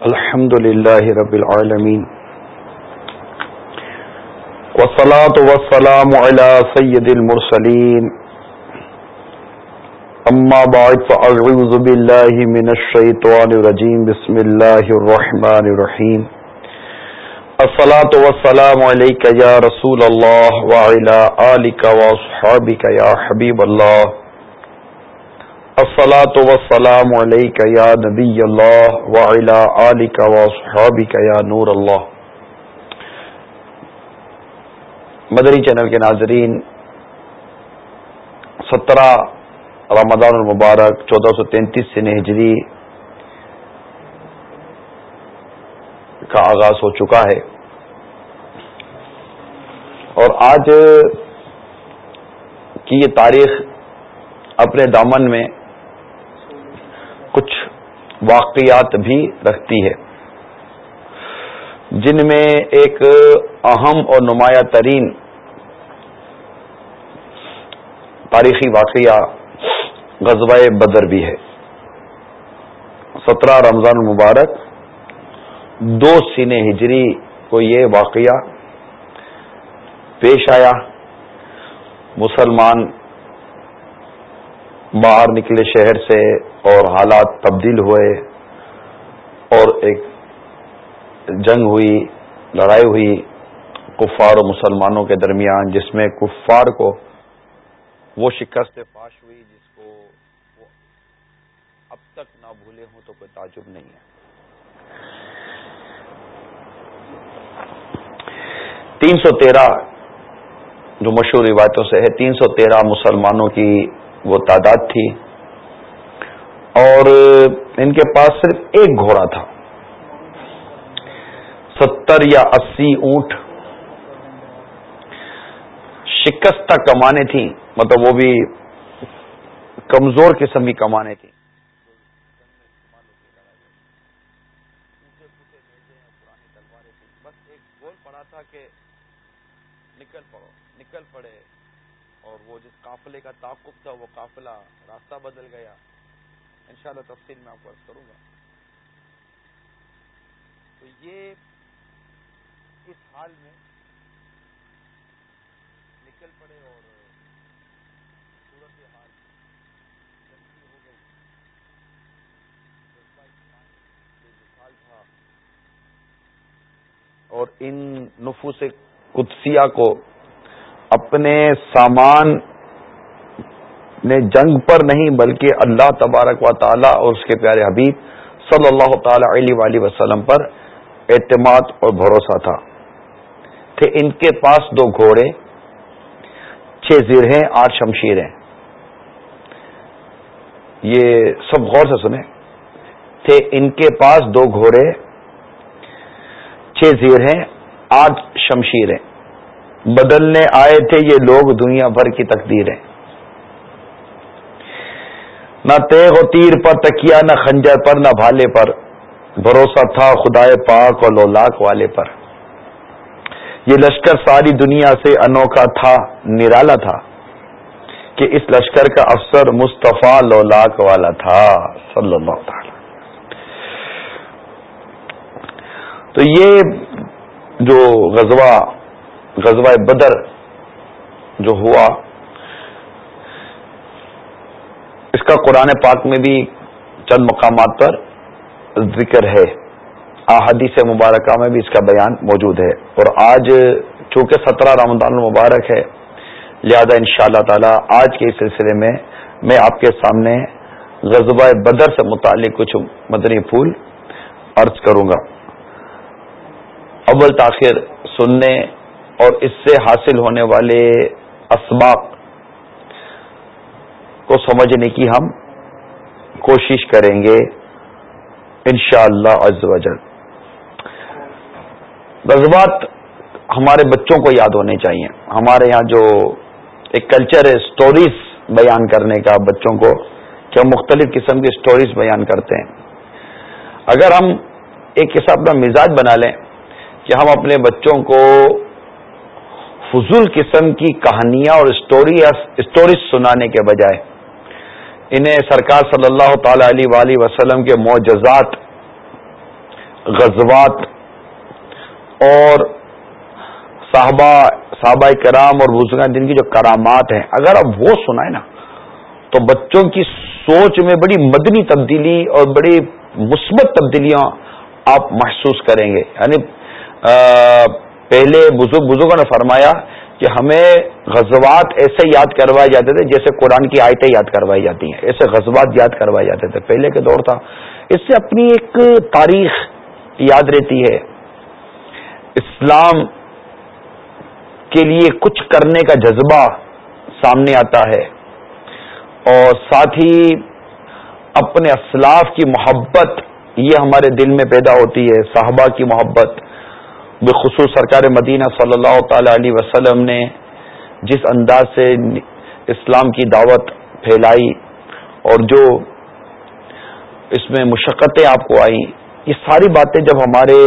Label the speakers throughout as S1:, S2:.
S1: الحمد للہ رب العالمین والصلاة والسلام على سید المرسلین اما بعد فاعوذ باللہ من الشیطان الرجیم بسم اللہ الرحمن الرحیم الصلاة والسلام علیکہ یا رسول اللہ وعلا آلکہ واصحابکہ یا حبیب اللہ السلاۃ وسلام علیک یا نبی اللہ وعلا علیک وصحابک یا نور اللہ مدری چینل کے ناظرین، سترہ رمضان المبارک، چودہ سو تینتیس سے ہجری کا آغاز ہو چکا ہے۔ اور آج کی یہ تاریخ اپنے دامن میں کچھ واقعات بھی رکھتی ہے۔ جن میں ایک اہم اور نمایاں ترین تاریخی واقعہ غزوہ بدر بھی ہے۔ سترہ رمضان المبارک، دو سین ہجری کو یہ واقعہ پیش آیا۔ مسلمان باہر نکلے شہر سے اور حالات تبدیل ہوئے اور ایک جنگ ہوئی، لڑائی ہوئی کفار و مسلمانوں کے درمیان، جس میں کفار کو وہ شکست فاش ہوئی، جس کو وہ اب تک نہ بھولے ہوں تو کوئی تعجب نہیں ہے۔ تین سو تیرہ جو مشہور روایتوں سے ہے، تین سو تیرہ مسلمانوں کی وہ تعداد تھی۔ اور ان کے پاس صرف ایک گھوڑا تھا۔ ستر یا اسی اونٹ شکستہ کمانے تھیں مطلب وہ بھی کمزور قسم کی کمانے تھیں بس ایک گول پڑا تھا کہ نکل پڑو، نکل پڑے اور وہ جس قافلے کا تعاقب تھا، وہ قافلہ راستہ بدل گیا۔ انشاءاللہ تفصیل میں آپ کو عرض کروں گا۔ تو یہ اس حال میں نکل پڑے اور صورت حال ہو گئی۔ حال تھا۔ اور ان نفوس قدسیہ کو اپنے سامان نے جنگ پر نہیں بلکہ اللہ تبارک و تعالی اور اس کے پیارے حبیب صلی اللہ تعالی علیہ وسلم پر اعتماد اور بھروسہ تھا۔ تھے ان کے پاس دو گھوڑے، چھ زیرہیں، آٹھ شمشیریں یہ سب غور سے سنیں۔ تھے ان کے پاس دو گھوڑے، چھ زیرہیں، آٹھ شمشیریں۔ بدلنے آئے تھے یہ لوگ دنیا بھر کی تقدیریں نہ تیغ و تیر پر تکیا نہ خنجر پر، نہ بھالے پر۔ بھروسہ تھا خدائے پاک اور لولاک والے پر۔ یہ لشکر ساری دنیا سے انوکھا تھا، نرالا تھا کہ اس لشکر کا افسر مصطفیٰ لولاک والا تھا، صلی اللہ تعالی۔ تو یہ جو غزوہ غزوہ بدر جو ہوا اس کا قرآن پاک میں بھی چند مقامات پر ذکر ہے۔ احادیث مبارکہ میں بھی اس کا بیان موجود ہے۔ اور آج چونکہ سترہ رمضان المبارک ہے، لہذا ان شاء اللہ تعالی آج کے اس سلسلے میں میں آپ کے سامنے غزبۂ بدر سے متعلق کچھ مدنی پھول عرض کروں گا۔ اول تاخیر سننے اور اس سے حاصل ہونے والے اسباق کو سمجھنے کی ہم کوشش کریں گے ان شاء اللہ غزوات ہمارے بچوں کو یاد ہونے چاہیے۔ ہمارے یہاں جو ایک کلچر ہے اسٹوریز بیان کرنے کا بچوں کو کہ ہم مختلف قسم کی اسٹوریز بیان کرتے ہیں۔ اگر ہم ایک قسم اپنا مزاج بنا لیں کہ ہم اپنے بچوں کو فضول قسم کی کہانیاں اور اسٹوریز سنانے کے بجائے انہیں سرکار صلی اللہ تعالی علیہ وسلم کے معجزات، غزوات اور صحابہ صحابہ کرام اور بزرگ جن کی جو کرامات ہیں، اگر آپ وہ سنائیں نا، تو بچوں کی سوچ میں بڑی مدنی تبدیلی اور بڑی مثبت تبدیلیاں آپ محسوس کریں گے۔ یعنی پہلے بزرگ، بزرگوں نے فرمایا کہ ہمیں غزوات ایسے یاد کروائے جاتے تھے جیسے قرآن کی آیتیں یاد کروائی جاتی ہیں، ایسے غزوات یاد کروائے جاتے تھے۔ پہلے کے دور تھا۔ اس سے اپنی ایک تاریخ یاد رہتی ہے۔ اسلام کے لیے کچھ کرنے کا جذبہ سامنے آتا ہے۔ اور ساتھ ہی اپنے اسلاف کی محبت یہ ہمارے دل میں پیدا ہوتی ہے، صحابہ کی محبت۔ بخصوص سرکار مدینہ صلی اللہ تعالی علیہ وسلم نے جس انداز سے اسلام کی دعوت پھیلائی اور جو اس میں مشقتیں آپ کو آئیں، یہ ساری باتیں جب ہمارے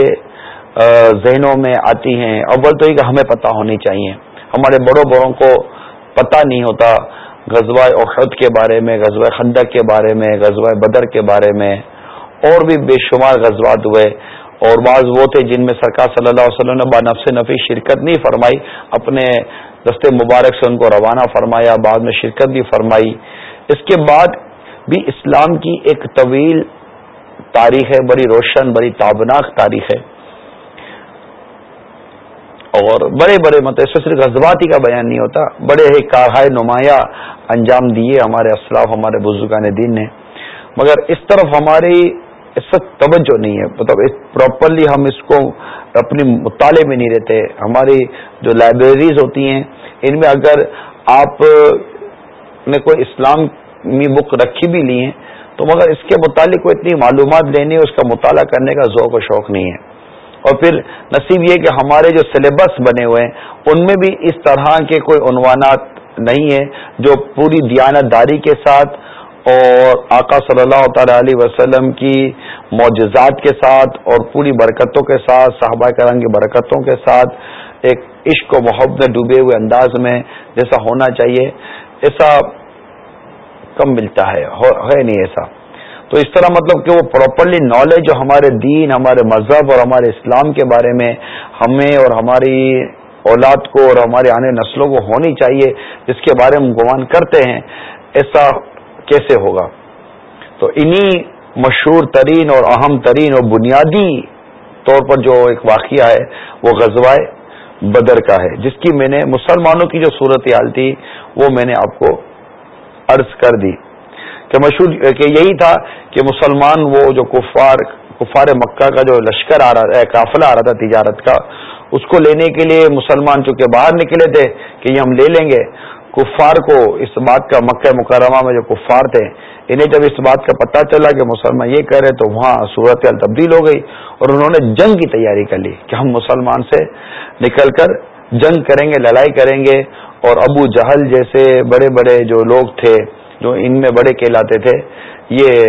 S1: ذہنوں میں آتی ہیں، اول تو یہ کہ ہمیں پتہ ہونی چاہیے۔ ہمارے بڑوں بڑوں کو پتہ نہیں ہوتا غزوہ احد کے بارے میں، غزوہ خندق کے بارے میں، غزوہ بدر کے بارے میں، اور بھی بے شمار غزوات ہوئے۔ اور بعض وہ تھے جن میں سرکار صلی اللہ علیہ وسلم نے با نفس نفی شرکت نہیں فرمائی، اپنے دستے مبارک سے ان کو روانہ فرمایا، بعد میں شرکت بھی فرمائی۔ اس کے بعد بھی اسلام کی ایک طویل تاریخ ہے، بڑی روشن، بڑی تابناک تاریخ ہے۔ اور بڑے بڑے مطلب اس صرف غزباتی کا بیان نہیں ہوتا، بڑے ہی کارہائے نمایاں انجام دیے ہمارے اسلاف، ہمارے بزرگان دین نے۔ مگر اس طرف ہماری اس وقت توجہ نہیں ہے۔ مطلب پراپرلی ہم اس کو اپنی مطالعے میں نہیں رہتے۔ ہماری جو لائبریریز ہوتی ہیں، ان میں اگر آپ نے کوئی اسلامی بک رکھی بھی لی ہیں، تو مگر اس کے متعلق کوئی اتنی معلومات لینی اس کا مطالعہ کرنے کا ذوق و شوق نہیں ہے۔ اور پھر نصیب یہ کہ ہمارے جو سلیبس بنے ہوئے ہیں، ان میں بھی اس طرح کے کوئی عنوانات نہیں ہیں جو پوری دیانت داری کے ساتھ اور آقا صلی اللہ تعالی علیہ وسلم کی معجزات کے ساتھ اور پوری برکتوں کے ساتھ، صحابہ کرام کی برکتوں کے ساتھ ایک عشق و محبت ڈوبے ہوئے انداز میں جیسا ہونا چاہیے، ایسا کم ملتا ہے ہے نہیں ایسا۔ تو اس طرح مطلب کہ وہ پراپرلی نالج جو ہمارے دین، ہمارے مذہب اور ہمارے اسلام کے بارے میں ہمیں اور ہماری اولاد کو اور ہمارے آنے نسلوں کو ہونی چاہیے، جس کے بارے میں گمان کرتے ہیں، ایسا کیسے ہوگا؟ تو انہی مشہور ترین اور اہم ترین اور بنیادی طور پر جو ایک واقعہ ہے، وہ غزوائے بدر کا ہے، جس کی میں نے مسلمانوں کی جو صورت حال تھی، وہ میں نے آپ کو عرض کر دی۔ کہ مشہور، کہ یہی تھا کہ مسلمان وہ جو کفار کفار مکہ کا جو لشکر آ رہا قافلہ آ رہا تھا تجارت کا، اس کو لینے کے لیے مسلمان چونکہ باہر نکلے تھے کہ یہ ہم لے لیں گے کفار کو اس بات کا مکہ مکرمہ میں جو کفار تھے، انہیں جب اس بات کا پتہ چلا کہ مسلمان یہ کہہ رہے تو وہاں صورتحال تبدیل ہو گئی اور انہوں نے جنگ کی تیاری کر لی کہ ہم مسلمان سے نکل کر جنگ کریں گے، لڑائی کریں گے۔ اور ابو جہل جیسے بڑے بڑے جو لوگ تھے، جو ان میں بڑے کہلاتے تھے، یہ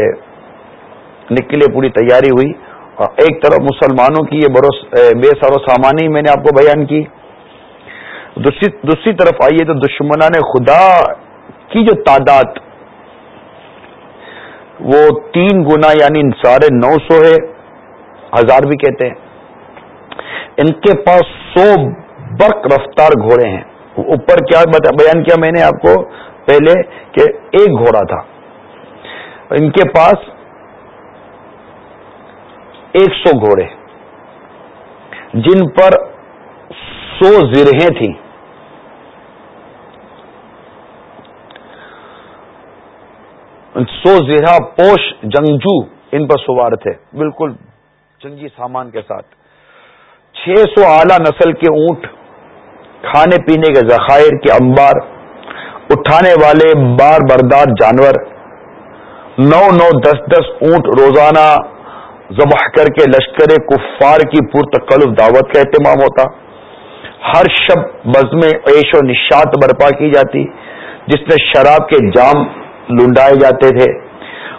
S1: نکلے، پوری تیاری ہوئی۔ اور ایک طرف مسلمانوں کی یہ بے سر و سامانی میں نے آپ کو بیان کی۔ دوسری طرف آئیے تو دشمنان خدا کی جو تعداد، وہ تین گنا یعنی ساڑھے نو سو ہے، ہزار بھی کہتے ہیں۔ ان کے پاس سو برق رفتار گھوڑے ہیں۔ اوپر کیا بیان کیا میں نے آپ کو پہلے کہ ایک گھوڑا تھا۔ ان کے پاس ایک سو گھوڑے۔ جن پر سو زرہیں تھیں۔ سو زیرہ پوش، جنگجو، ان پر سوار تھے۔ بالکل جنگی سامان کے ساتھ۔ چھ سو اعلی نسل کے اونٹ، کھانے پینے کے ذخائر کے انبار، اٹھانے والے بار بردار جانور، نو نو دس دس اونٹ روزانہ ذبح کر کے لشکر کفار کی پرتکلف دعوت کا اہتمام ہوتا۔ ہر شب بزم عیش و نشات برپا کی جاتی، جس میں شراب کے جام لنڈائے جاتے تھے۔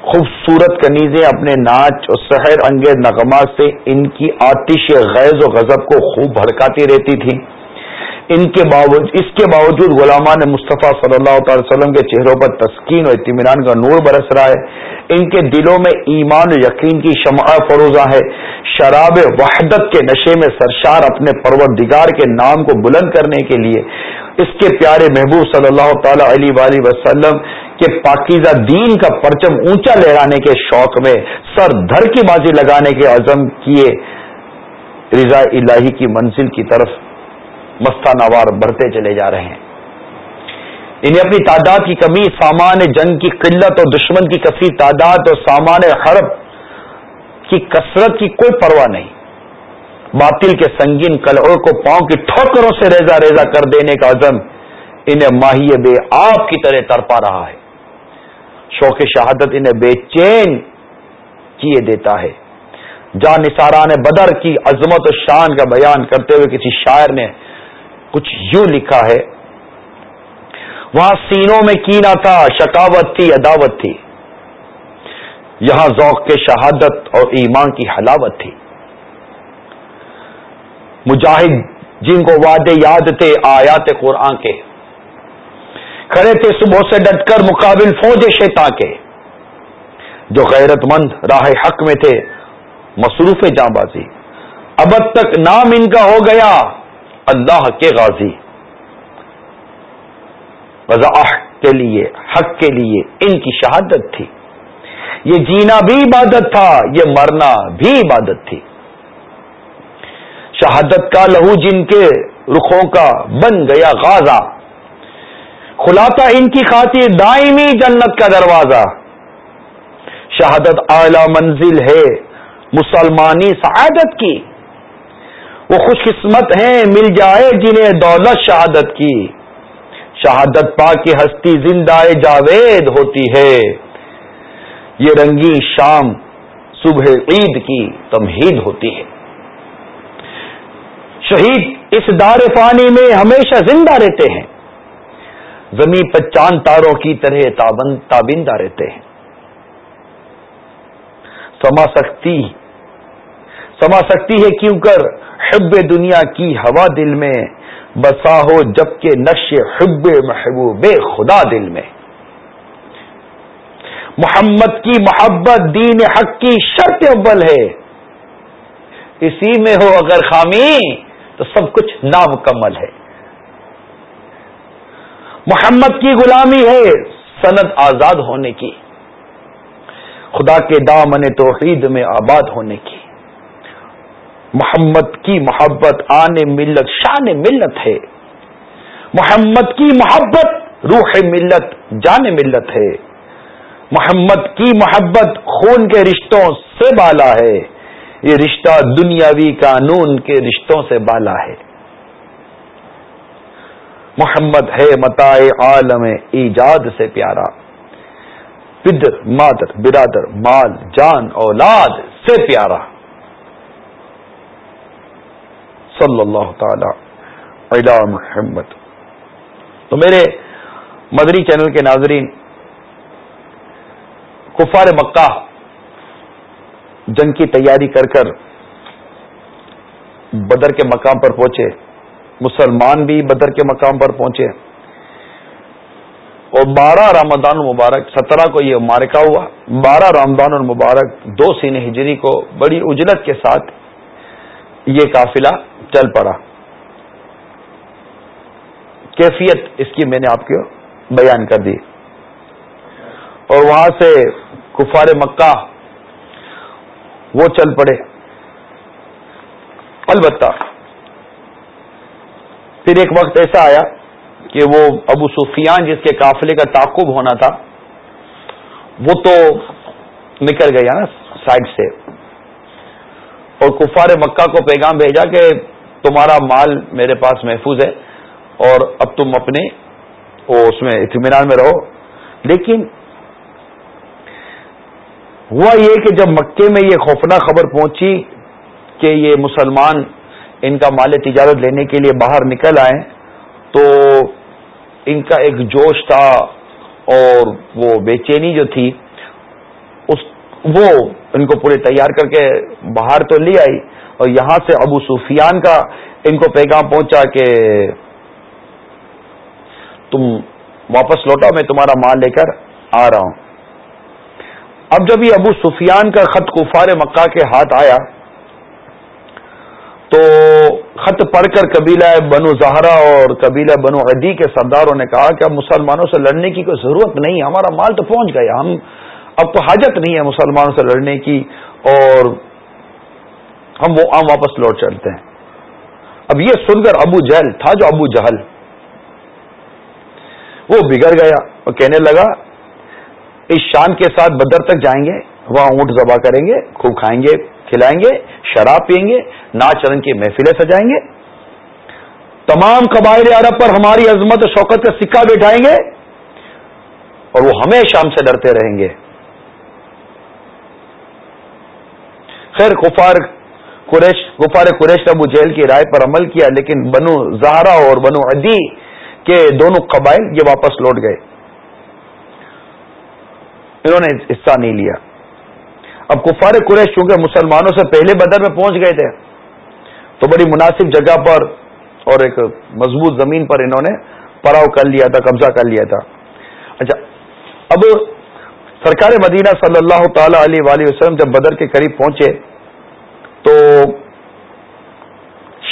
S1: خوبصورت کنیزیں اپنے ناچ اور سحر انگیز نغمات سے ان کی آتش غیظ و غضب کو خوب بھڑکاتی رہتی تھیں۔ ان کے باوجود اس کے باوجود غلامان مصطفیٰ صلی اللہ تعالی وسلم کے چہروں پر تسکین اور اطمینان کا نور برس رہا ہے۔ ان کے دلوں میں ایمان و یقین کی شمع فروزہ ہے شراب وحدت کے نشے میں سرشار اپنے پروردگار کے نام کو بلند کرنے کے لیے۔ اس کے پیارے محبوب صلی اللہ تعالی علیہ وسلم کے پاکیزہ دین کا پرچم اونچا لہرانے کے شوق میں سر دھر کی بازی لگانے کے عزم کیے۔ رضا الہی کی منزل کی طرف مستانوار بڑھتے چلے جا رہے ہیں۔ انہیں اپنی تعداد کی کمی، سامان جنگ کی قلت اور دشمن کی کثیر تعداد اور سامان حرب کی کثرت کی کوئی پرواہ نہیں۔ باطل کے سنگین کلعوں کو پاؤں کی ٹھوکروں سے ریزا ریزا کر دینے کا عزم انہیں ماہی بے آپ کی طرح تڑپا رہا ہے۔ شوق شہادت انہیں بے چین کیے دیتا ہے۔ جان نثاران بدر کی عظمت و شان کا بیان کرتے ہوئے کسی شاعر نے کچھ یوں لکھا ہے۔ وہاں سینوں میں کینا تھا، شکاوت تھی، عداوت تھی۔ یہاں ذوق کے شہادت اور ایمان کی حلاوت تھی۔ مجاہد جن کو وعدے یاد تھے، آیات قرآن کے۔ کھڑے تھے صبح سے ڈٹ کر مقابل فوج شیتا کے۔ جو غیرت مند راہ حق میں تھے، مصروف جاں بازی اب تک نام ان کا ہو گیا۔ اللہ کے غازی۔ وضاح کے لیے، حق کے لیے ان کی شہادت تھی۔ یہ جینا بھی عبادت تھا، یہ مرنا بھی عبادت تھی۔ شہادت کا لہو جن کے رخوں کا بن گیا غازہ۔ کھلاتا ان کی خاطر دائمی جنت کا دروازہ۔ شہادت اعلی منزل ہے، مسلمانی سعادت کی۔ وہ خوش قسمت ہیں، مل جائے جنہیں دولت شہادت کی۔ شہادت پا کی ہستی زندہ جاوید ہوتی ہے۔ یہ رنگی شام صبح عید کی تمہید ہوتی ہے۔ شہید اس دار پانی میں ہمیشہ زندہ رہتے ہیں۔ زمین پر چاند تاروں کی طرح تابندہ رہتے ہیں۔ سما سکتی سما سکتی ہے کیوں کر؟ حب دنیا کی ہوا دل میں، بسا ہو جبکہ نقش حب محبوب خدا دل میں۔ محمد کی محبت دین حق کی شرط اول ہے۔ اسی میں ہو اگر خامی، تو سب کچھ نامکمل ہے۔ محمد کی غلامی ہے سند آزاد ہونے کی۔ خدا کے دامن توحید میں آباد ہونے کی۔ محمد کی محبت، آن ملت، شان ملت ہے۔ محمد کی محبت، روح ملت، جان ملت ہے۔ محمد کی محبت خون کے رشتوں سے بالا ہے۔ یہ رشتہ دنیاوی قانون کے رشتوں سے بالا ہے۔ محمد ہے متا عالم ایجاد سے پیارا۔ پدر مادر برادر، مال، جان، اولاد سے پیارا۔ صلی اللہ تعالی علی محمد۔ تو میرے مدری چینل کے ناظرین، کفار مکہ جنگ کی تیاری کر کر بدر کے مقام پر پہنچے، مسلمان بھی بدر کے مقام پر پہنچے۔ اور بارہ رمضان المبارک، سترہ کو یہ مارکا ہوا، بارہ رمضان المبارک، دو سین ہجری کو بڑی اجلت کے ساتھ یہ قافلہ چل پڑا۔ کیفیت اس کی میں نے آپ کو بیان کر دی۔ اور وہاں سے کفار مکہ وہ چل پڑے۔ البتہ پھر ایک وقت ایسا آیا کہ وہ ابو سفیان جس کے قافلے کا تعقب ہونا تھا، وہ تو نکل گیا نا سائڈ سے۔ اور کفار مکہ کو پیغام بھیجا کہ تمہارا مال میرے پاس محفوظ ہے اور اب تم اپنے اس میں اطمینان میں رہو۔ لیکن ہوا یہ کہ جب مکے میں یہ خوفنا خبر پہنچی کہ یہ مسلمان ان کا مال تجارت لینے کے لیے باہر نکل آئے، تو ان کا ایک جوش تھا اور وہ بے چینی جو تھی، اس وہ ان کو پورے تیار کر کے باہر تو لے آئی۔ اور یہاں سے ابو سفیان کا ان کو پیغام پہنچا کہ تم واپس لوٹاؤ میں تمہارا مال لے کر آ رہا ہوں۔ اب جب یہ ابو سفیان کا خط کفار مکہ کے ہاتھ آیا، تو خط پڑھ کر قبیلہ بنو زہرا اور قبیلہ بنو عدی کے سرداروں نے کہا کہ اب مسلمانوں سے لڑنے کی کوئی ضرورت نہیں، ہمارا مال تو پہنچ گیا، ہم، اب تو حاجت نہیں ہے مسلمانوں سے لڑنے کی اور ہم وہ عام واپس لوٹ چلتے ہیں۔ اب یہ سن کر ابو جہل تھا جو ابو جہل۔ وہ بگڑ گیا اور کہنے لگا، اس شان کے ساتھ بدر تک جائیں گے، وہاں اونٹ ذبح کریں گے، خوب کھائیں گے، کھلائیں گے، شراب پئیں گے ناچ رنگ کی محفلیں سجائیں گے۔ تمام قبائل عرب پر ہماری عظمت و شوکت کا سکہ بٹھائیں گے اور وہ ہمیں شام سے ڈرتے رہیں گے۔ خیر غفار قریش، غفار قریش ابو جیل کی رائے پر عمل کیا، لیکن بنو زہرا اور بنو عدی کے دونوں قبائل یہ واپس لوٹ گئے۔ انہوں نے حصہ نہیں لیا۔ اب کفار قریش چونکہ مسلمانوں سے پہلے بدر میں پہنچ گئے تھے، تو بڑی مناسب جگہ پر اور ایک مضبوط زمین پر انہوں نے پڑاؤ کر لیا تھا، قبضہ کر لیا تھا۔ اچھا اب سرکار مدینہ صلی اللہ تعالی علیہ وآلہ وسلم جب بدر کے قریب پہنچے تو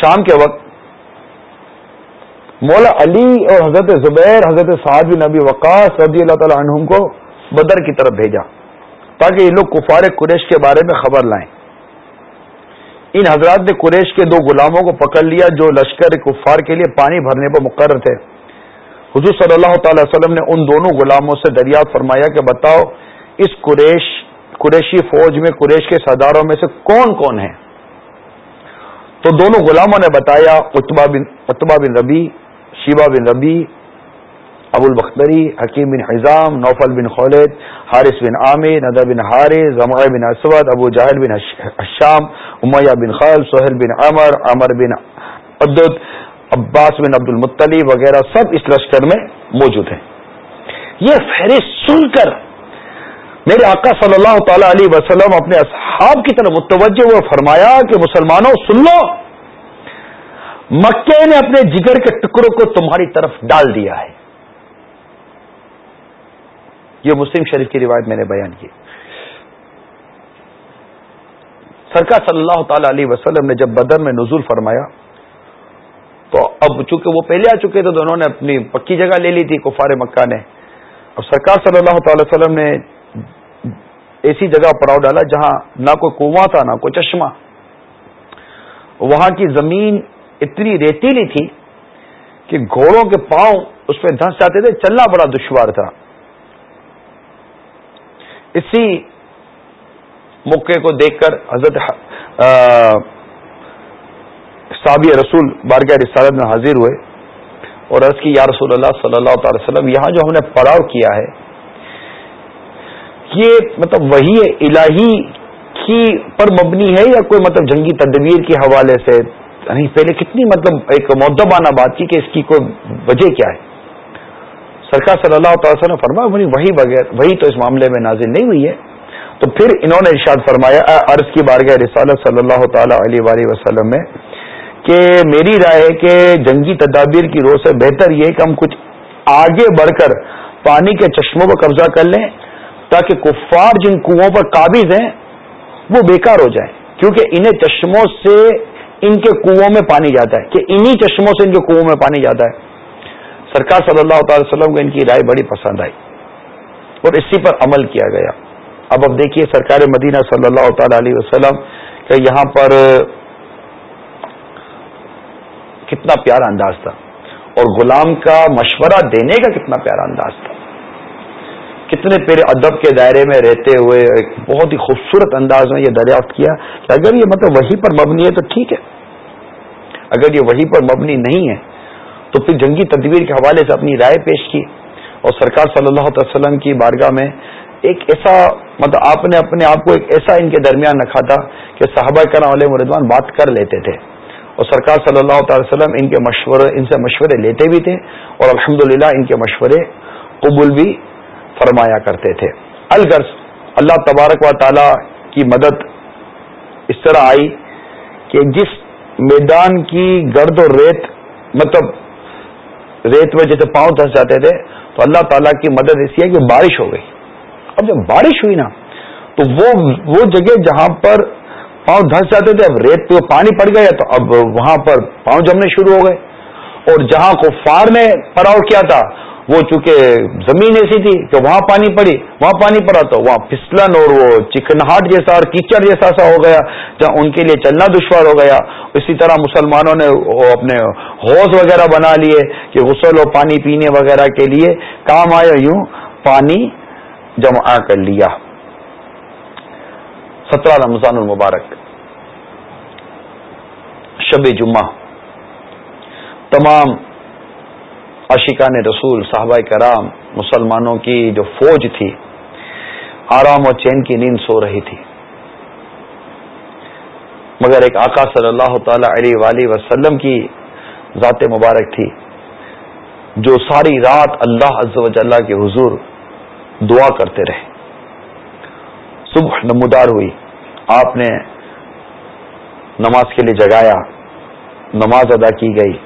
S1: شام کے وقت مولا علی اور حضرت زبیر، حضرت صاحب نبی وقاص رضی اللہ تعالی عنہم کو بدر کی طرف بھیجا تاکہ یہ لوگ کفار قریش کے بارے میں خبر لائیں۔ ان حضرات نے قریش کے دو غلاموں کو پکڑ لیا جو لشکر کفار کے لیے پانی بھرنے پر مقرر تھے۔ حضور صلی اللہ تعالی وسلم نے ان دونوں غلاموں سے دریافت فرمایا کہ بتاؤ، اس قریش قریشی فوج میں، قریش کے سرداروں میں سے کون کون ہیں؟ تو دونوں غلاموں نے بتایا اتبا بن اتبا بن ربی شیبا بن ربی، ابو البختری، حکیم بن حزام، نوفل بن خولد حارث بن عامر، ندر بن حارث زمع بن اسود، ابو جاہل بن الشام، امیہ بن خل سہیل بن عمر عمر بن عدد عباس بن عبد المطلی وغیرہ سب اس لشکر میں موجود ہیں۔ یہ فہرست سن کر میرے آقا صلی اللہ تعالی علیہ وسلم اپنے اصحاب کی طرف متوجہ ہوئے فرمایا کہ مسلمانوں، سن لو، مکے نے اپنے جگر کے ٹکڑوں کو تمہاری طرف ڈال دیا ہے۔ یہ مسلم شریف کی روایت میں نے بیان کی۔ سرکار صلی اللہ تعالی علیہ وسلم نے جب بدر میں نزول فرمایا، تو اب چونکہ وہ پہلے آ چکے تھے، تو انہوں نے اپنی پکی جگہ لے لی تھی کفار مکہ نے۔ اب سرکار صلی اللہ تعالی وسلم نے ایسی جگہ پڑاؤ ڈالا جہاں نہ کوئی کنواں تھا، نہ کوئی چشمہ۔ وہاں کی زمین اتنی ریتیلی تھی کہ گھوڑوں کے پاؤں اس پہ دھنس جاتے تھے، چلنا بڑا دشوار تھا۔ اسی موقع کو دیکھ کر حضرت صابی رسول بارگاہ رسالت میں حاضر ہوئے اور عرض کی، یا رسول اللہ صلی اللہ تعالی وسلم، یہاں جو ہم نے پڑاؤ کیا ہے یہ مطلب وہی الہی کی پر مبنی ہے یا کوئی مطلب جنگی تدبیر کے حوالے سے؟ یعنی پہلے کتنی مطلب ایک معدبانہ بات کی کہ اس کی کوئی وجہ کیا ہے؟ سرکار صلی اللہ تعالی وسلم فرمایا وہی بغیر، وہی تو اس معاملے میں نازل نہیں ہوئی ہے. تو پھر انہوں نے ارشاد فرمایا عرض کی بارگاہ رسالت صلی اللہ تعالی علیہ وآلہ وسلم میں کہ میری رائے ہے کہ جنگی تدابیر کی روح سے بہتر یہ کہ ہم کچھ آگے بڑھ کر پانی کے چشموں پر قبضہ کر لیں تاکہ کفار جن کنووں پر قابض ہیں، وہ بیکار ہو جائیں۔ کیونکہ انہیں چشموں سے ان کے کنووں میں پانی جاتا ہے، کہ انہی چشموں سے ان کے کنووں میں پانی جاتا ہے۔ سرکار صلی اللہ تعالی وسلم کو ان کی رائے بڑی پسند آئی اور اسی پر عمل کیا گیا۔ اب اب دیکھیے سرکار مدینہ صلی اللہ تعالی علیہ وسلم کہ یہاں پر کتنا پیارا انداز تھا۔ اور غلام کا مشورہ دینے کا کتنا پیارا انداز تھا۔ کتنے پیرے ادب کے دائرے میں رہتے ہوئے ایک بہت ہی خوبصورت انداز میں یہ دریافت کیا کہ اگر یہ مطلب وہی پر مبنی ہے تو ٹھیک ہے۔ اگر یہ وہی پر مبنی نہیں ہے تو پھر جنگی تدبیر کے حوالے سے اپنی رائے پیش کی۔ اور سرکار صلی اللہ علیہ وسلم کی بارگاہ میں ایک ایسا مطلب آپ نے اپنے آپ کو ایک ایسا ان کے درمیان رکھا تھا کہ صحابہ کرام علیہ مردوان بات کر لیتے تھے۔ اور سرکار صلی اللہ تعالی وسلم ان کے مشورے، ان سے مشورے لیتے بھی تھے اور الحمد ان کے مشورے قبول بھی فرمایا کرتے تھے۔ الغرض اللہ تبارک و تعالی کی مدد اس طرح آئی کہ جس میدان کی گرد و ریت مطلب ریت میں جیسے پاؤں دھس جاتے تھے، تو اللہ تعالیٰ کی مدد ایسی ہے کہ بارش ہو گئی۔ اب جب بارش ہوئی نا، تو وہ وہ جگہ جہاں پر پاؤں دھس جاتے تھے، اب ریت پہ پانی پڑ گیا تو اب وہاں پر پاؤں جمنے شروع ہو گئے۔ اور جہاں کو فار نے پڑاؤ کیا تھا وہ چونکہ زمین ایسی تھی کہ وہاں پانی پڑی، وہاں پانی پڑا تو وہاں پھسلن اور وہ چکنہاٹ جیسا اور کیچڑ جیسا سا ہو گیا، جہاں ان کے لیے چلنا دشوار ہو گیا۔ اسی طرح مسلمانوں نے اپنے حوض وغیرہ بنا لیے کہ غسل و پانی پینے وغیرہ کے لیے کام آئے یوں پانی جمع کر لیا۔ سترہ رمضان المبارک، شب جمعہ۔ تمام عاشقان رسول، صحابہ کرام، مسلمانوں کی جو فوج تھی، آرام اور چین کی نیند سو رہی تھی۔ مگر ایک آقا صلی اللہ تعالی علیہ وآلہ وسلم کی ذات مبارک تھی، جو ساری رات اللہ عز و جلہ کے حضور دعا کرتے رہے۔ صبح نمودار ہوئی، آپ نے نماز کے لیے جگایا، نماز ادا کی گئی۔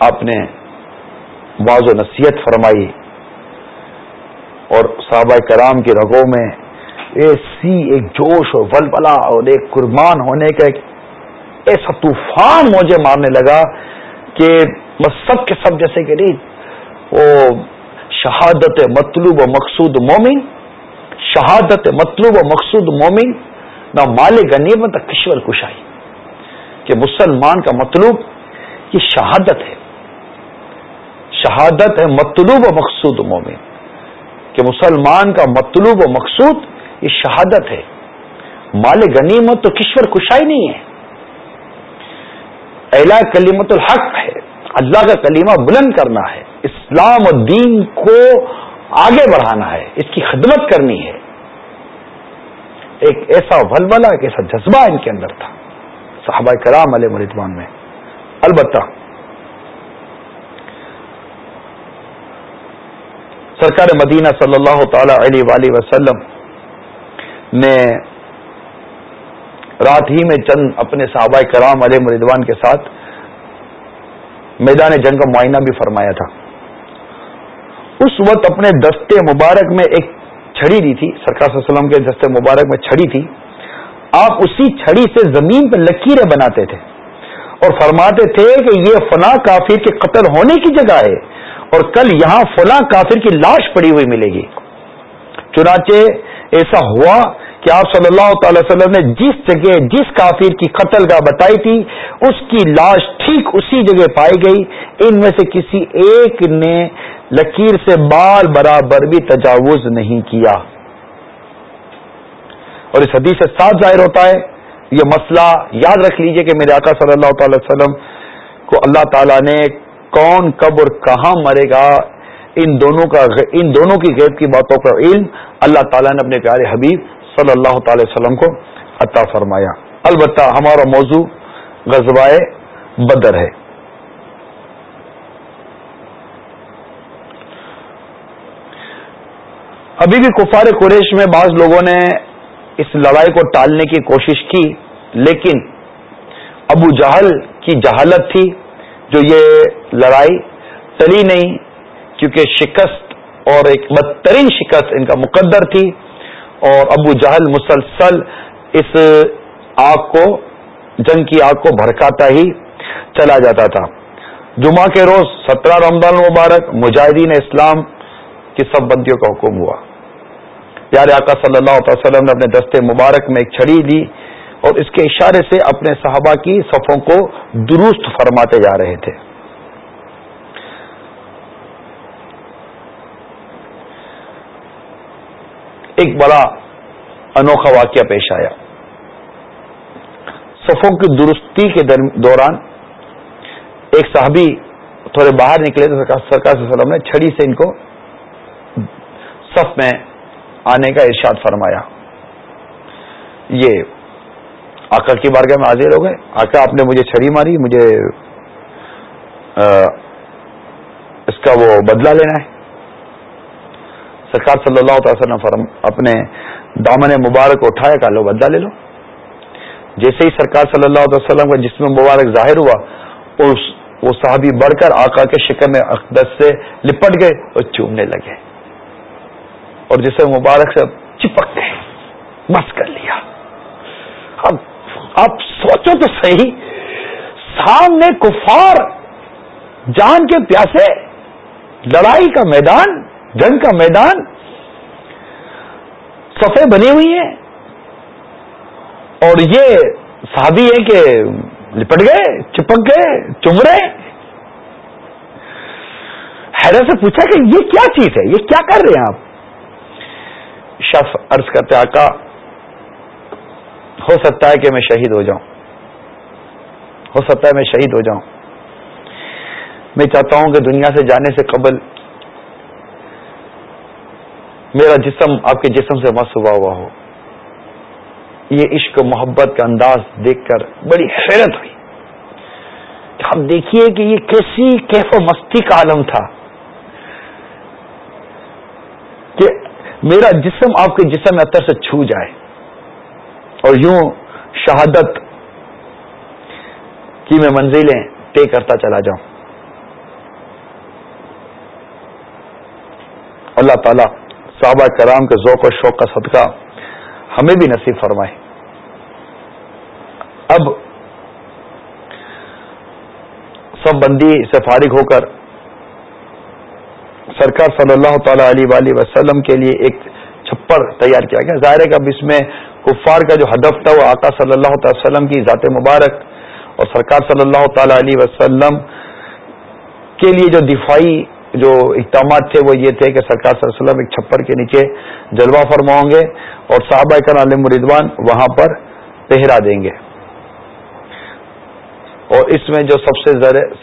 S1: آپ نے بعض و نصیحت فرمائی اور صحابہ کرام کی رگوں میں ایسی ایک جوش اور ولبلا اور ایک قربان ہونے کا ایک ایسا طوفان موجے مارنے لگا کہ بس سب کے سب جیسے کہ نہیں، وہ شہادت مطلوب و مقصود مومن، شہادت مطلوب و مقصود مومن، نہ مال غنیمت کشور کشائی۔ کہ مسلمان کا مطلوب یہ شہادت ہے۔ شہادت ہے مطلوب و مقصود مومن۔ کہ مسلمان کا مطلوب و مقصود یہ شہادت ہے۔ مال غنیمت تو کشور کشائی نہیں ہے۔ اہلا کلیمت الحق ہے۔ اللہ کا کلیمہ بلند کرنا ہے۔ اسلام اور دین کو آگے بڑھانا ہے۔ اس کی خدمت کرنی ہے۔ ایک ایسا ولولا ایک ایسا جذبہ ان کے اندر تھا۔ صحابہ کرام علیہ مردوان میں۔ البتہ سرکار مدینہ صلی اللہ تعالی علیہ وآلہ وسلم نے رات ہی میں چند اپنے صحابہ کرام علیہ مردوان کے ساتھ میدان جنگ کا معائنہ بھی فرمایا تھا۔ اس وقت اپنے دستے مبارک میں ایک چھڑی دی تھی، سرکار صلی اللہ علیہ وسلم کے دستے مبارک میں چھڑی تھی۔ آپ اسی چھڑی سے زمین پہ لکیریں بناتے تھے اور فرماتے تھے کہ یہ فنا کافر کے قتل ہونے کی جگہ ہے۔ اور کل یہاں فلاں کافر کی لاش پڑی ہوئی ملے گی۔ چنانچہ ایسا ہوا کہ آپ صلی اللہ تعالی وسلم نے جس جگہ جس کافر کی قتل کا بتائی تھی، اس کی لاش ٹھیک اسی جگہ پائی گئی۔ ان میں سے کسی ایک نے لکیر سے بال برابر بھی تجاوز نہیں کیا۔ اور اس حدیث سے ساتھ ظاہر ہوتا ہے، یہ مسئلہ یاد رکھ لیجیے کہ میرے آقا صلی اللہ تعالی وسلم کو اللہ تعالیٰ نے کون کب اور کہاں مرے گا، ان دونوں کا ان دونوں کی غیب کی باتوں کا علم اللہ تعالیٰ نے اپنے پیارے حبیب صلی اللہ تعالی وسلم کو عطا فرمایا۔ البتہ ہمارا موضوع غزوائے بدر ہے۔ ابھی بھی کفار قریش میں بعض لوگوں نے اس لڑائی کو ٹالنے کی کوشش کی، لیکن ابو جہل کی جہالت تھی۔ جو یہ لڑائی ٹلی نہیں، کیونکہ شکست اور ایک بدترین شکست ان کا مقدر تھی۔ اور ابو جہل مسلسل اس آگ کو، جنگ کی آگ کو بھڑکاتا ہی چلا جاتا تھا۔ جمعہ کے روز سترہ رمضان مبارک مجاہدین اسلام کی سب بندیوں کا حکم ہوا۔ پیارے آقا صلی اللہ علیہ وسلم نے اپنے دستے مبارک میں ایک چھڑی لی اور اس کے اشارے سے اپنے صحابہ کی صفوں کو درست فرماتے جا رہے تھے۔ ایک بڑا انوکھا واقعہ پیش آیا۔ صفوں کی درستی کے دوران ایک صحابی تھوڑے باہر نکلے تو سرکار صلی اللہ علیہ وسلم نے چھڑی سے ان کو صف میں آنے کا ارشاد فرمایا۔ یہ آقا کی بارگاہ میں حاضر ہو گئے۔ آقا آپ نے مجھے چھڑی ماری، مجھے اس کا وہ بدلہ لینا ہے۔ سرکار صلی اللہ تعالی وسلم فرم، اپنے دامن مبارک اٹھایا کہ لو بدلہ لے لو۔ جیسے ہی سرکار صلی اللہ علیہ وسلم کا جسم مبارک ظاہر ہوا، اس، وہ صحابی بڑھ کر آقا کے شکم اقدس سے لپٹ گئے اور چومنے لگے۔ اور جسے مبارک سے چپک گئے۔ بس کر لیا۔ اب آپ سوچو تو صحیح، سامنے کفار، جان کے پیاسے، لڑائی کا میدان، جنگ کا میدان، صفے بنی ہوئی ہیں۔ اور یہ صحابی ہے کہ لپٹ گئے، چپک گئے چم رہے حیرت سے پوچھا کہ یہ کیا چیز ہے؟ یہ کیا کر رہے ہیں آپ؟ شف عرض کرتے آقا ہو سکتا ہے کہ میں شہید ہو جاؤں۔ ہو سکتا ہے میں شہید ہو جاؤں۔ میں چاہتا ہوں کہ دنیا سے جانے سے قبل میرا جسم آپ کے جسم سے مت ہوا ہوا ہو۔ یہ عشق و محبت کا انداز دیکھ کر بڑی حیرت ہوئی۔ آپ دیکھیے کہ یہ کیسی کیف و مستی کا عالم تھا۔ کہ میرا جسم آپ کے جسم میں اتر سے چھو جائے۔ اور یوں شہادت کی میں منزلیں طے کرتا چلا جاؤں۔ اللہ تعالی صحابہ کرام کے ذوق و شوق کا صدقہ ہمیں بھی نصیب فرمائے۔ اب سب بندی سے فارغ ہو کر سرکار صلی اللہ تعالی علیہ وسلم کے لیے ایک چھپر تیار کیا گیا۔ ظاہر ہے کہ اب اس میں کفار کا جو ہدف تھا وہ آقا صلی اللہ تعالی وسلم کی ذات مبارک اور سرکار صلی اللہ تعالی علیہ وسلم کے لیے جو دفاعی جو اقدامات تھے وہ یہ تھے کہ سرکار صلی اللہ علیہ وسلم ایک چھپر کے نیچے جلوہ فرماؤں گے اور صحابہ کر عالم مردوان وہاں پر پہرا دیں گے۔ اور اس میں جو سب سے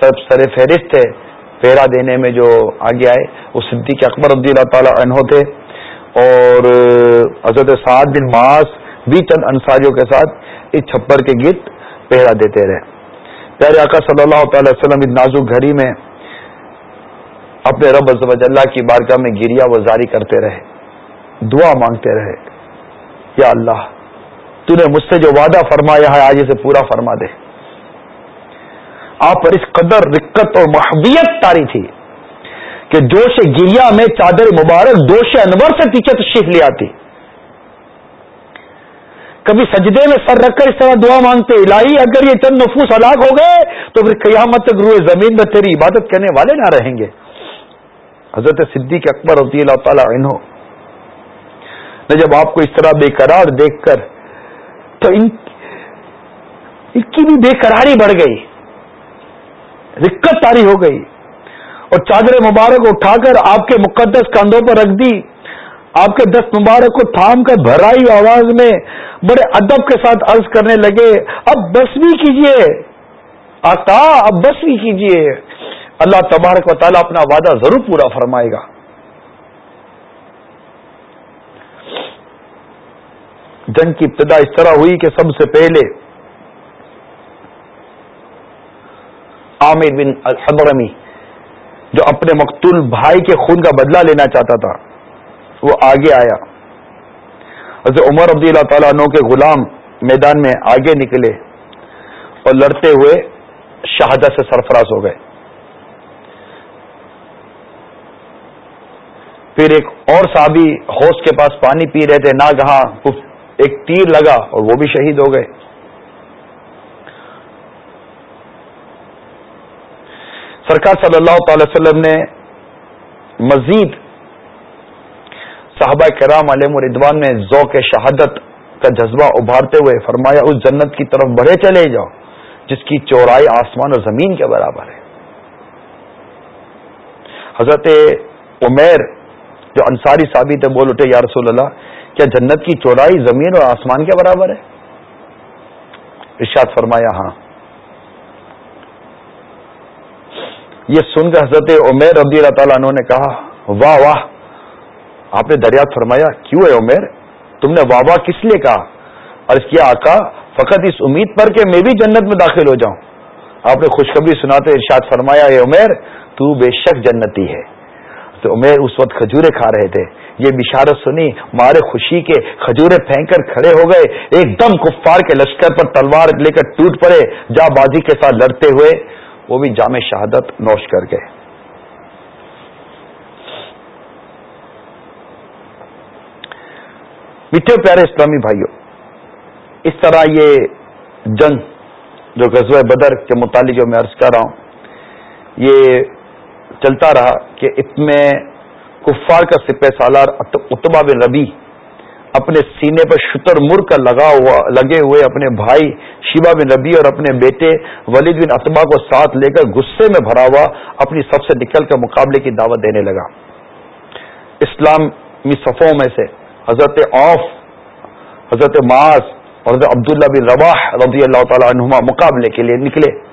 S1: سب سر فہرست ہے پہرا دینے میں جو آگے آئے، وہ صدیق اکبر رضی اللہ تعالی عنہ تھے۔ اور حضرت سعد بن معاذ بھی چند انصاریوں کے ساتھ اس چھپر کے گرد پہرا دیتے رہے۔ پیارے آقا صلی اللہ تعالی وسلم، اس نازک گھڑی میں اپنے رب اللہ کی بارگاہ میں گریا و زاری کرتے رہے، دعا مانگتے رہے، یا اللہ، تو نے مجھ سے جو وعدہ فرمایا ہے، آج اسے پورا فرما دے۔ آپ پر اس قدر رکت اور محبیت تاری تھی کہ جوش گریا میں چادر مبارک دوش انور سے پیچھے تشریف لے آتی۔ کبھی سجدے میں سر رکھ کر اس طرح دعا مانگتے الہی اگر یہ چند نفوس ہلاک ہو گئے تو پھر قیامت تک روئے زمین میں تیری عبادت کرنے والے نہ رہیں گے۔ حضرت صدیق اکبر رضی اللہ تعالی عنہ۔ نے جب آپ کو اس طرح بے قرار دیکھ کر، تو ان کی بھی بے قراری بڑھ گئی۔ رکت تاری ہو گئی۔ اور چادر مبارک اٹھا کر آپ کے مقدس کندھوں پر رکھ دی۔ آپ کے دست مبارک کو تھام کر بھرائی آواز میں بڑے ادب کے ساتھ عرض کرنے لگے، اب بس بھی کیجیے آتا، اب بس بھی کیجیے اللہ تبارک و تعالیٰ اپنا وعدہ ضرور پورا فرمائے گا۔ جنگ کی ابتدا اس طرح ہوئی کہ سب سے پہلے عامر بن الحبرمی جو اپنے مقتول بھائی کے خون کا بدلہ لینا چاہتا تھا وہ آگے آیا۔ حضرت عمر رضی اللہ تعالیٰ عنہ کے غلام میدان میں آگے نکلے اور لڑتے ہوئے شہادت سے سرفراز ہو گئے۔ پھر ایک اور صحابی ہوش کے پاس پانی پی رہے تھے، نہ کہاں ایک تیر لگا اور وہ بھی شہید ہو گئے۔ سرکار صلی اللہ تعالی وسلم نے مزید صحابہ کرام علیہ مردوان میں ذوق شہادت کا جذبہ ابھارتے ہوئے فرمایا، اس جنت کی طرف بڑھے چلے جاؤ، جس کی چورائی آسمان اور زمین کے برابر ہے. حضرت عمیر جو انصاری ثابت ہے، بول اٹھے، یا رسول اللہ، کیا جنت کی چورائی زمین اور آسمان کے برابر ہے؟ ارشاد فرمایا ہاں. یہ سن کر حضرت عمیر رضی اللہ تعالیٰ عنہ نے کہا، واہ واہ آپ نے دریافت فرمایا، کیوں ہے عمیر تم نے واہ واہ کس لیے کہا؟ اور اس کیا، آقا، فقط اس امید پر کہ میں بھی جنت میں داخل ہو جاؤں. آپ نے خوشخبری سناتے ارشاد فرمایا، اے عمیر تو بے شک جنتی ہے. تو عمیر اس وقت کھجورے کھا رہے تھے۔ یہ بشارت سنی مارے خوشی کے کھجورے پھینک کر کھڑے ہو گئے۔ ایک دم کفار کے لشکر پر تلوار لے کر ٹوٹ پڑے، جا بازی کے ساتھ لڑتے ہوئے وہ بھی جامع شہادت نوش کر گئے۔ میٹھے پیارے اسلامی بھائیوں اس طرح یہ جنگ جو غزوہ بدر کے متعلق جو میں عرض کر رہا ہوں، یہ چلتا رہا کہ اس میں کفار کا سپہ سالار اتبا بن ربی اپنے سینے پر شتر مر کر لگا ہوا، لگے ہوئے اپنے بھائی شیبا بن ربی اور اپنے بیٹے ولید بن اتبا کو ساتھ لے کر غصے میں بھرا ہوا اپنی سب سے نکل کر مقابلے کی دعوت دینے لگا۔ اسلامی صفوں میں سے حضرت اوف حضرت معاذ اور حضرت عبداللہ بن رواح رضی اللہ تعالی عنہما مقابلے کے لیے نکلے۔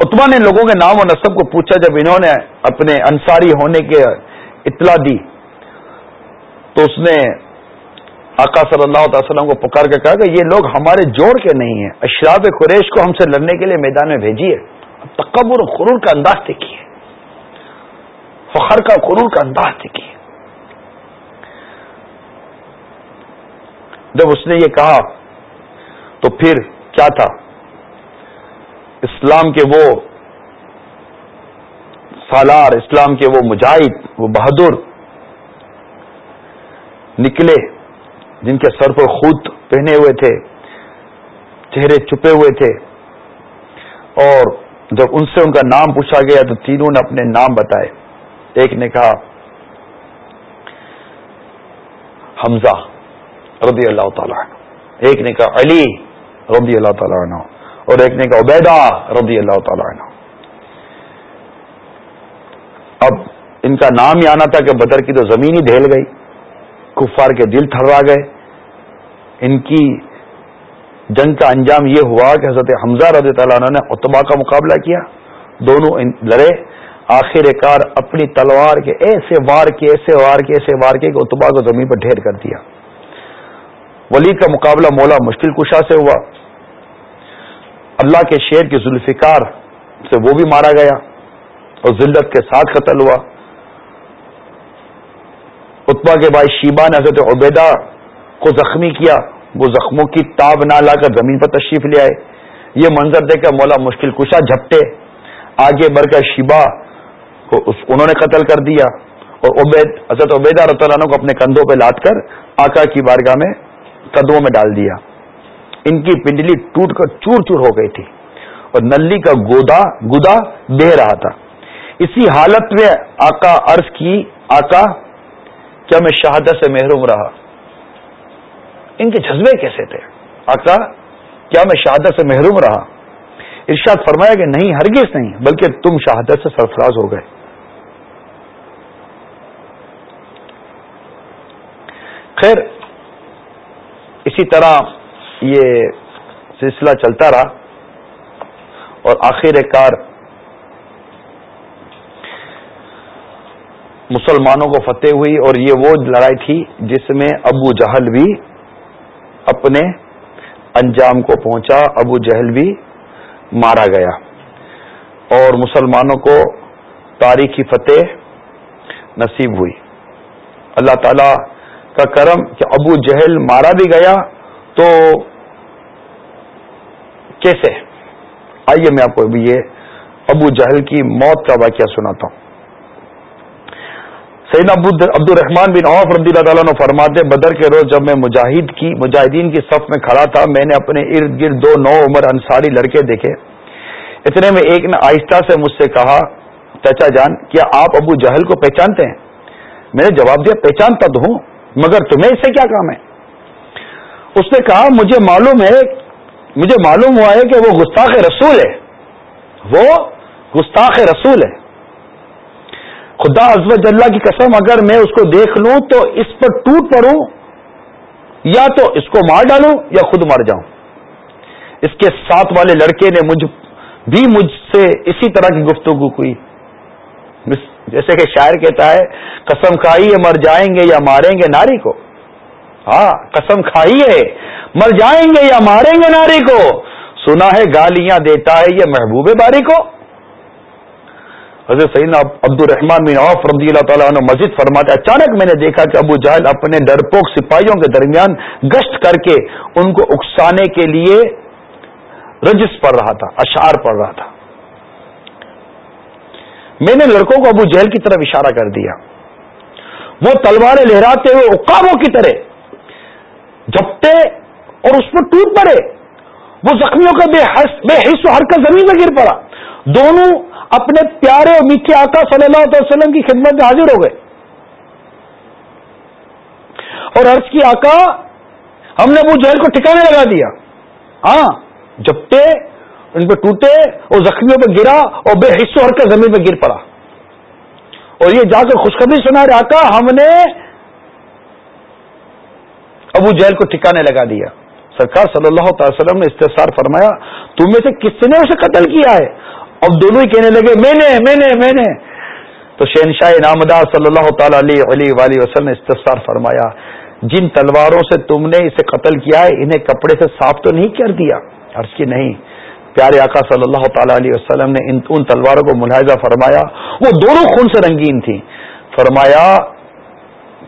S1: اتما نے لوگوں کے نام و نصب کو پوچھا، جب انہوں نے اپنے انصاری ہونے کے اطلاع دی تو اس نے آقا صلی اللہ تعالی وسلم کو پکار کے کہا کہ یہ لوگ ہمارے جوڑ کے نہیں ہیں اشراف قریش کو ہم سے لڑنے کے لیے میدان میں بھیجیے۔ تکبر خرور کا انداز دیکھیے۔ فخر کا خرور کا انداز دیکھیے۔ جب اس نے یہ کہا تو پھر کیا تھا؟ اسلام کے وہ سالار، اسلام کے وہ مجاہد، وہ بہادر نکلے جن کے سر پر خود پہنے ہوئے تھے، چہرے چھپے ہوئے تھے اور جب ان سے ان کا نام پوچھا گیا تو تینوں نے اپنے نام بتائے۔ ایک نے کہا، حمزہ۔ رضی اللہ تعالیٰ عنہ۔ ایک نے کہا علی رضی اللہ تعالیٰ عنہ اور ایک نے کہا عبیدہ رضی اللہ تعالیٰ عنہ۔ اب ان کا نام ہی آنا تھا کہ بدر کی تو زمین ہی دھیل گئی، کفار کے دل تھرا گئے۔ ان کی جنگ کا انجام یہ ہوا کہ حضرت حمزہ رضی تعالیٰ عنہ نے اتبا کا مقابلہ کیا۔ دونوں لڑے۔ آخر کار اپنی تلوار کے ایسے وار کے، ایسے وار کے، ایسے وار کے اتبا کو زمین پر ڈھیر کر دیا۔ ولید کا مقابلہ مولا مشکل کشا سے ہوا۔ اللہ کے شیر کے ذوالفکار سے وہ بھی مارا گیا اور ذلت کے ساتھ قتل ہوا۔ اتبا کے بھائی شیبا نے حضرت عبیدہ کو زخمی کیا۔ وہ زخموں کی تاب نہ لا کر زمین پر تشریف لے آئے۔ یہ منظر دیکھ کر مولا مشکل کشا جھپٹے۔ آگے بڑھ کر شیبا کو انہوں نے قتل کر دیا اور عبید حضرت عبیدہ رط کو اپنے کندھوں پہ لاد کر آقا کی بارگاہ میں قدموں میں ڈال دیا۔ ان کی پنڈلی ٹوٹ کر چور چور ہو گئی تھی اور نلی کا گودا گدا بہ رہا تھا۔ اسی حالت میں آقا عرض کی، آقا، کیا میں شہادت سے محروم رہا؟ ان کے جذبے کیسے تھے؟ آقا، کیا میں شہادت سے محروم رہا؟ ارشاد فرمایا کہ نہیں، ہرگز نہیں، بلکہ تم شہادت سے سرفراز ہو گئے۔ خیر اسی طرح یہ سلسلہ چلتا رہا اور آخر کار مسلمانوں کو فتح ہوئی اور یہ وہ لڑائی تھی جس میں ابو جہل بھی اپنے انجام کو پہنچا، ابو جہل بھی مارا گیا۔ اور مسلمانوں کو تاریخی فتح نصیب ہوئی۔ اللہ تعالی کا کرم کہ ابو جہل مارا بھی گیا تو کیسے آئیے میں آپ کو یہ ابو جہل کی موت کا واقعہ سناتا ہوں۔ سیدنا عبد الرحمان بن عوف رضی اللہ تعالیٰ نے فرماتے بدر کے روز جب میں مجاہد کی مجاہدین کی صف میں کھڑا تھا، میں نے اپنے ارد گرد دو نو عمر انصاری لڑکے دیکھے۔ اتنے میں ایک نے آہستہ سے مجھ سے کہا، چچا جان، کیا آپ ابو جہل کو پہچانتے ہیں؟ میں نے جواب دیا، پہچانتا تو ہوں۔ مگر تمہیں اس سے کیا کام ہے؟ اس نے کہا، مجھے معلوم ہے، مجھے معلوم ہوا ہے کہ وہ گستاخ رسول ہے۔ وہ گستاخ رسول ہے۔ خدا ازب اللہ کی قسم، اگر میں اس کو دیکھ لوں تو اس پر ٹوٹ پڑوں، یا تو اس کو مار ڈالوں یا خود مر جاؤں۔ اس کے ساتھ والے لڑکے نے مجھ، بھی مجھ سے اسی طرح کی گفتگو ہوئی جیسے کہ شاعر کہتا ہے، قسم کھائیے مر جائیں گے یا ماریں گے ناری کو؟ ہاں قسم کھائیے مر جائیں گے یا ماریں گے ناری کو؟ سنا ہے، گالیاں دیتا ہے یہ محبوب باری کو؟ حضرت سعید عبد الرحمان بن عوف رضی اللہ تعالیٰ عنہ مسجد فرماتے اچانک میں نے دیکھا کہ ابو جہل اپنے ڈرپوک سپاہیوں کے درمیان گشت کر کے ان کو اکسانے کے لیے رجس پڑھ رہا تھا، اشعار پڑھ رہا تھا۔ میں نے لڑکوں کو ابو جہل کی طرف اشارہ کر دیا۔ وہ تلواریں لہراتے ہوئے اکابوں کی طرح جھپٹے اور اس پر ٹوٹ پڑے۔ وہ زخمیوں کا بے حس، بے حص و حرکت زمین میں گر پڑا۔ دونوں اپنے پیارے اور میٹھے آقا صلی اللہ علیہ وسلم کی خدمت میں حاضر ہو گئے۔ اور عرض کی آقا، ہم نے ابو جہل کو ٹھکانے لگا دیا۔ ہاں جپٹے ان پہ ٹوٹے اور زخمیوں پہ گرا اور بے حصوں ہر کا زمین پہ گر پڑا۔ اور یہ جا کر خوشخبری سنا رہا آقا ہم نے ابو جہل کو ٹھکانے لگا دیا۔ سرکار صلی اللہ تعالی وسلم نے استفسار فرمایا، تم میں سے کس نے اسے قتل کیا ہے؟ اب دونوں ہی کہنے لگے، میں نے میں نے میں نے۔ تو شہنشاہ نامدار صلی اللہ تعالی علیہ علیہ وسلم نے استفسار فرمایا، جن تلواروں سے تم نے اسے قتل کیا ہے، انہیں کپڑے سے صاف تو نہیں کر دیا؟ عرض کی نہیں۔ پیارے آقا صلی اللہ تعالی علیہ وسلم نے ان تلواروں کو ملاحظہ فرمایا۔ وہ دونوں خون سے رنگین تھی فرمایا،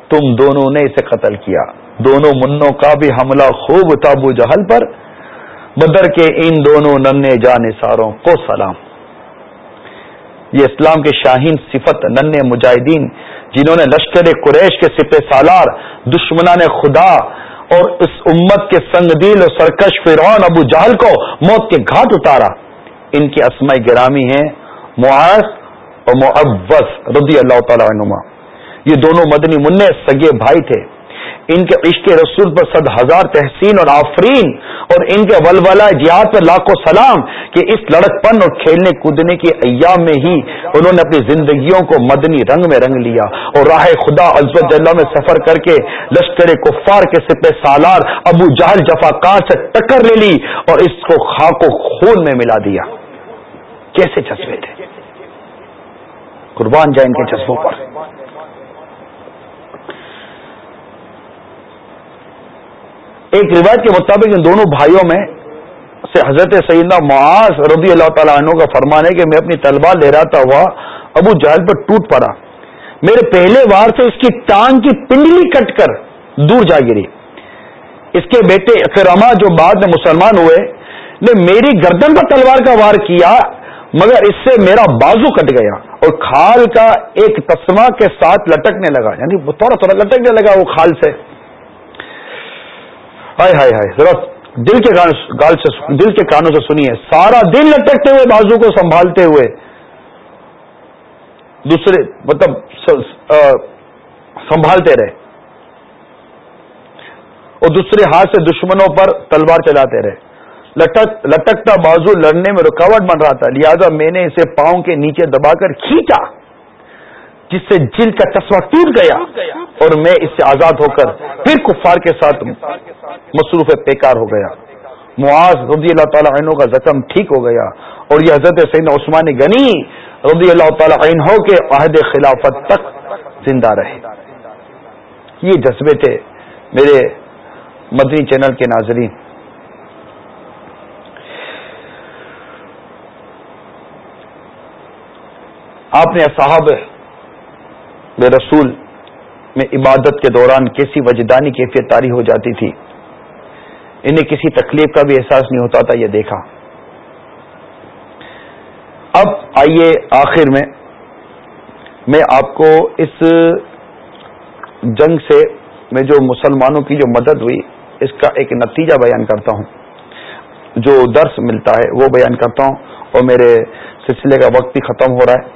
S1: تم دونوں نے اسے قتل کیا۔ دونوں منوں کا بھی حملہ خوب تابو جہل پر۔ بدر کے ان دونوں ننے جان ساروں کو سلام۔ یہ اسلام کے شاہین صفت نن مجاہدین، جنہوں نے لشکر قریش کے سپہ سالار، دشمنان خدا اور اس امت کے سنگ دل اور سرکش فرعون ابو جہل کو موت کے گھاٹ اتارا۔ ان کی اسماء گرامی ہیں معاذ اور معوض رضی اللہ تعالی عنما یہ دونوں مدنی منع سگے بھائی تھے۔ ان کے عشق رسول پر صد ہزار تحسین اور آفرین اور ان کے ولولہ جہاد پر لاکھوں سلام کہ اس لڑک پن اور کھیلنے کودنے کے ایام میں ہی انہوں نے اپنی زندگیوں کو مدنی رنگ میں رنگ لیا اور راہ خدا عزت اللہ میں سفر کر کے لشکر کفار کے سپہ سالار ابو جہل جفاکار سے ٹکر لے لی اور اس کو خاک و خون میں ملا دیا۔ کیسے جذبے تھے؟ قربان جائیں ان کے جذبوں پر۔ ایک روایت کے مطابق ان دونوں بھائیوں میں سے حضرت سیدنا معاذ رضی اللہ تعالیٰ عنہ کا فرمان ہے کہ میں اپنی تلوار لہراتا ہوا ابو جہل پر ٹوٹ پڑا۔ میرے پہلے وار سے اس کی ٹانگ کی پنڈلی کٹ کر دور جا گری۔ اس کے بیٹے اکرما جو بعد میں مسلمان ہوئے، نے میری گردن پر تلوار کا وار کیا، مگر اس سے میرا بازو کٹ گیا اور کھال کا ایک تسما کے ساتھ لٹکنے لگا۔ یعنی تھوڑا تھوڑا لٹکنے لگا وہ کھال سے۔ ہائے ہائے ہائے، ذرا دل کے گال سے دل کے کانوں سے سنیے۔ سارا دن لٹکتے ہوئے بازو کو سنبھالتے ہوئے دوسرے مطلب سنبھالتے رہے۔ اور دوسرے ہاتھ سے دشمنوں پر تلوار چلاتے رہے۔ لٹک لٹکتا بازو لڑنے میں رکاوٹ بن رہا تھا، لہذا میں نے اسے پاؤں کے نیچے دبا کر کھینچا۔ جس سے جل کا چسوا ٹوٹ گیا اور میں اس سے آزاد ہو کر پھر کفار کے ساتھ مصروف پیکار ہو گیا۔ معاذ رضی اللہ تعالیٰ عنہ کا زخم ٹھیک ہو گیا اور یہ حضرت سین عثمان غنی رضی اللہ تعالیٰ عنہ کے عہد خلافت تک زندہ رہے۔ یہ جذبے تھے میرے مدنی چینل کے ناظرین۔ آپ نے صاحب بے رسول، میں عبادت کے دوران کیسی وجدانی کیفیت تاری ہو جاتی تھی، انہیں کسی تکلیف کا بھی احساس نہیں ہوتا تھا یہ دیکھا۔ اب آئیے آخر میں میں آپ کو اس جنگ سے، میں جو مسلمانوں کی جو مدد ہوئی، اس کا ایک نتیجہ بیان کرتا ہوں۔ جو درس ملتا ہے، وہ بیان کرتا ہوں اور میرے سلسلے کا وقت بھی ختم ہو رہا ہے۔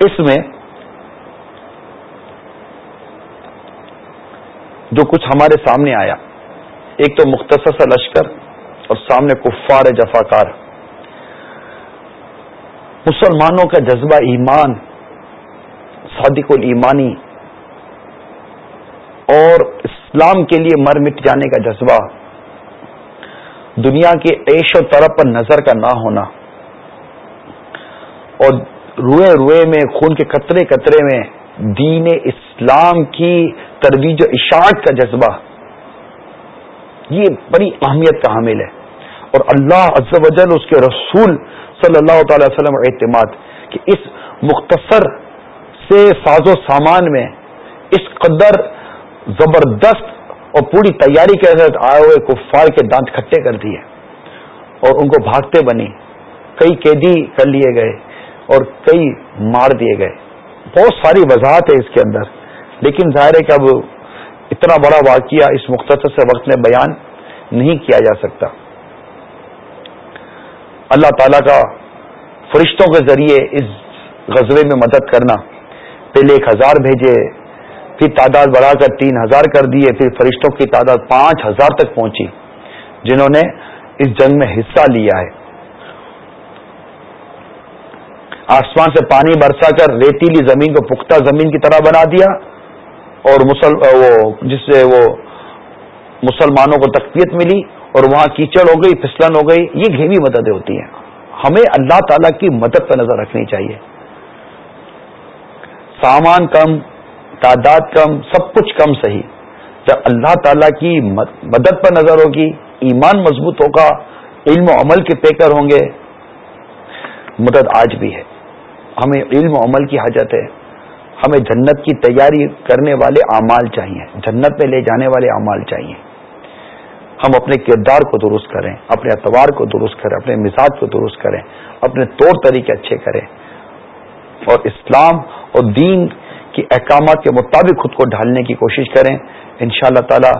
S1: اس میں جو کچھ ہمارے سامنے آیا۔ ایک تو مختصر سا لشکر اور سامنے کفار جفاکار۔ مسلمانوں کا جذبہ ایمان، صادق الایمانی اور اسلام کے لیے مر مٹ جانے کا جذبہ۔ دنیا کے عیش و طرف پر نظر کا نہ ہونا۔ اور روئے روئے میں، خون کے قطرے قطرے میں دین اسلام کی ترویج و اشاعت کا جذبہ۔ یہ بڑی اہمیت کا حامل ہے۔ اور اللہ عز و جل اس کے رسول صلی اللہ تعالی وسلم اعتماد کہ اس مختصر سے ساز و سامان میں اس قدر زبردست اور پوری تیاری کے ساتھ آئے ہوئے کفار کے دانت کھٹے کر دیے۔ اور ان کو بھاگتے بنی، کئی قیدی کر لیے گئے اور کئی مار دیے گئے۔ بہت ساری وضاحت ہے اس کے اندر۔ لیکن ظاہر ہے کہ اب اتنا بڑا واقعہ اس مختصر سے وقت میں بیان نہیں کیا جا سکتا۔ اللہ تعالی کا فرشتوں کے ذریعے اس غزبے میں مدد کرنا پہلے ایک ہزار بھیجے، پھر تعداد بڑھا کر تین ہزار کر دیے، پھر فرشتوں کی تعداد پانچ ہزار تک پہنچی، جنہوں نے اس جنگ میں حصہ لیا ہے۔ آسمان سے پانی برسا کر ریتیلی زمین کو پختہ زمین کی طرح بنا دیا۔ اور مسل وہ جس سے وہ مسلمانوں کو تقویت ملی اور وہاں کیچڑ ہو گئی، پھسلن ہو گئی، یہ گھیمی مددیں ہوتی ہیں۔ ہمیں اللہ تعالی کی مدد پہ نظر رکھنی چاہیے۔ سامان کم، تعداد کم، سب کچھ کم صحیح۔ جب اللہ تعالی کی مدد پر نظر ہوگی، ایمان مضبوط ہوگا، علم و عمل کے پیکر ہوں گے۔ مدد آج بھی ہے۔ ہمیں علم و عمل کی حاجت ہے۔ ہمیں جنت کی تیاری کرنے والے اعمال چاہیے، جنت میں لے جانے والے اعمال چاہیے۔ ہم اپنے کردار کو درست کریں، اپنے اعتبار کو درست کریں، اپنے مزاج کو درست کریں، اپنے طور طریقے اچھے کریں۔ اور اسلام اور دین کی احکامات کے مطابق خود کو ڈھالنے کی کوشش کریں۔ ان شاء اللہ تعالی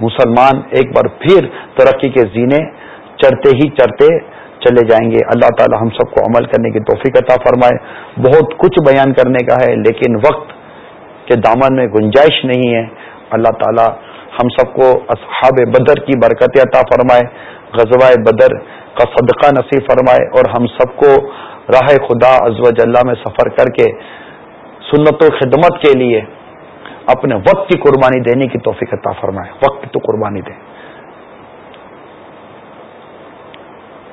S1: مسلمان ایک بار پھر ترقی کے زینے چڑھتے ہی چڑھتے چلے جائیں گے۔ اللہ تعالی ہم سب کو عمل کرنے کی توفیق عطا فرمائے۔ بہت کچھ بیان کرنے کا ہے، لیکن وقت کے دامن میں گنجائش نہیں ہے۔ اللہ تعالی ہم سب کو اصحاب بدر کی برکت عطا فرمائے، غزوہ بدر کا صدقہ نصیب فرمائے، اور ہم سب کو راہ خدا ازوج اللہ میں سفر کر کے سنت و خدمت کے لیے اپنے وقت کی قربانی دینے کی توفیق عطا فرمائے۔ وقت تو قربانی دیں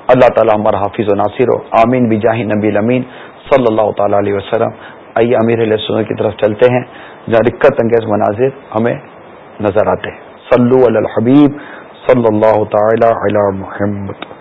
S1: اللہ تعالیٰ ہمارا حافظ و ناصر ہو. آمین. بجاہ نبی امین صلی اللہ تعالی علیہ وسلم. آئیے امیر علیہ السلام کی طرف چلتے ہیں. جہاں دقت انگیز مناظر ہمیں نظر آتے ہیں. صلو علی الحبیب. صلی اللہ تعالی علی محمد.